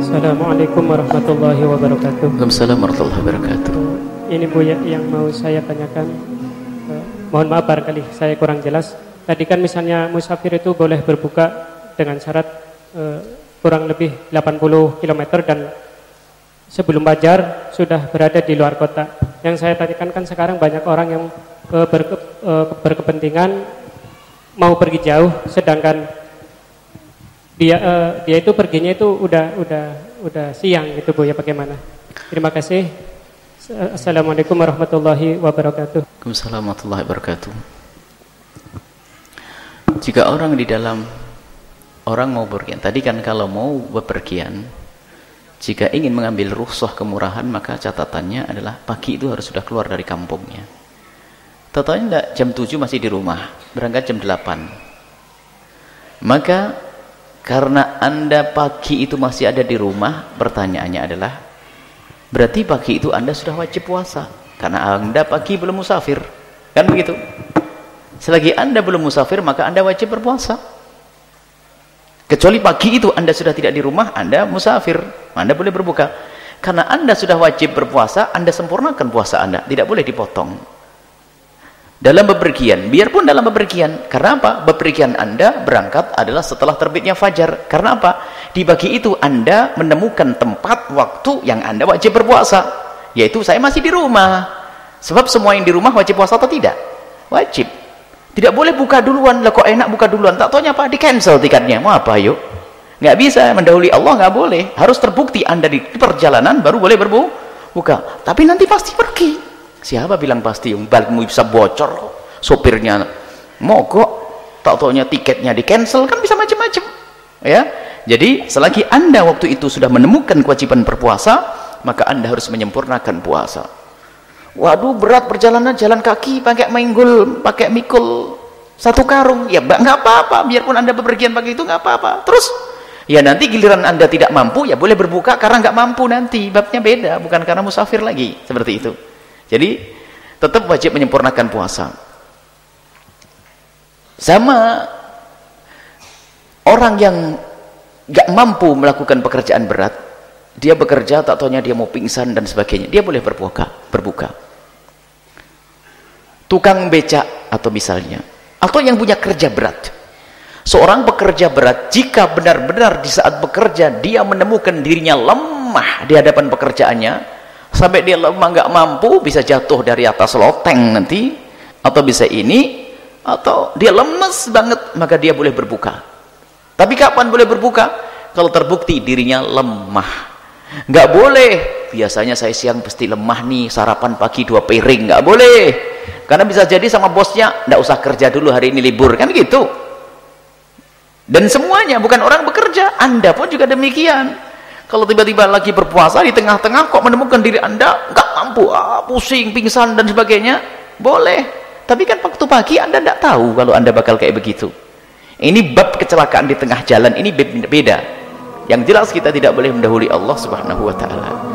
Assalamualaikum warahmatullahi wabarakatuh. Waalaikumsalam warahmatullahi wabarakatuh. Ini Bu ya, yang mau saya tanyakan. Eh, mohon maaf barangkali saya kurang jelas. Tadi kan misalnya musafir itu boleh berbuka dengan syarat eh, kurang lebih 80 km dan sebelum Bajar sudah berada di luar kota. Yang saya tanyakan kan sekarang banyak orang yang eh, berke, berkepentingan mau pergi jauh sedangkan dia uh, dia itu perginya itu udah udah udah siang gitu Bu ya bagaimana? Terima kasih. Assalamualaikum warahmatullahi wabarakatuh. Waalaikumsalam warahmatullahi wabarakatuh. Jika orang di dalam orang mau bepergian, tadi kan kalau mau bepergian, jika ingin mengambil rukhsah kemurahan maka catatannya adalah pagi itu harus sudah keluar dari kampungnya. Totalnya enggak jam 7 masih di rumah, berangkat jam 8. Maka karena anda pagi itu masih ada di rumah, pertanyaannya adalah, berarti pagi itu anda sudah wajib puasa. Karena anda pagi belum musafir. Kan begitu? Selagi anda belum musafir, maka anda wajib berpuasa. Kecuali pagi itu anda sudah tidak di rumah, anda musafir. Anda boleh berbuka. Karena anda sudah wajib berpuasa, anda sempurnakan puasa anda. Tidak boleh dipotong dalam bepergian biarpun dalam bepergian karena apa? Bepergian anda berangkat adalah setelah terbitnya fajar. Karena apa? Di pagi itu anda menemukan tempat waktu yang anda wajib berpuasa yaitu saya masih di rumah. Sebab semua yang di rumah wajib puasa atau tidak? Wajib. Tidak boleh buka duluan. Lah kok enak buka duluan? Tak taunya apa di cancel tiketnya. Mau apa yuk? Nggak bisa mendahului Allah nggak boleh. Harus terbukti anda di perjalanan baru boleh berbuka tapi nanti pasti pergi Siapa bilang pasti balikmu bisa bocor? Sopirnya mogok tak taunya tiketnya di cancel kan bisa macam-macam ya. Jadi selagi anda waktu itu sudah menemukan kewajiban berpuasa maka anda harus menyempurnakan puasa. Waduh berat perjalanan jalan kaki pakai menggul pakai mikul satu karung. Ya nggak apa-apa biarpun anda bepergian pagi itu nggak apa-apa. Terus ya nanti giliran anda tidak mampu ya boleh berbuka karena nggak mampu nanti. Babnya beda bukan karena musafir lagi seperti itu jadi tetap wajib menyempurnakan puasa. Sama orang yang gak mampu melakukan pekerjaan berat, dia bekerja tak taunya dia mau pingsan dan sebagainya, dia boleh berbuka, berbuka. Tukang becak atau misalnya, atau yang punya kerja berat. Seorang pekerja berat jika benar-benar di saat bekerja dia menemukan dirinya lemah di hadapan pekerjaannya, sampai dia lemah nggak mampu bisa jatuh dari atas loteng nanti. Atau bisa ini atau dia lemes banget maka dia boleh berbuka. Tapi kapan boleh berbuka? Kalau terbukti dirinya lemah. Nggak boleh. Biasanya saya siang pasti lemah nih sarapan pagi dua piring nggak boleh. Karena bisa jadi sama bosnya nggak usah kerja dulu hari ini libur. Kan gitu. Dan semuanya bukan orang bekerja anda pun juga demikian kalau tiba-tiba lagi berpuasa di tengah-tengah kok menemukan diri anda nggak mampu, ah, pusing, pingsan dan sebagainya, boleh. Tapi kan waktu pagi anda tidak tahu kalau anda bakal kayak begitu. Ini bab kecelakaan di tengah jalan ini beda. Yang jelas kita tidak boleh mendahului Allah Subhanahu Wa Taala.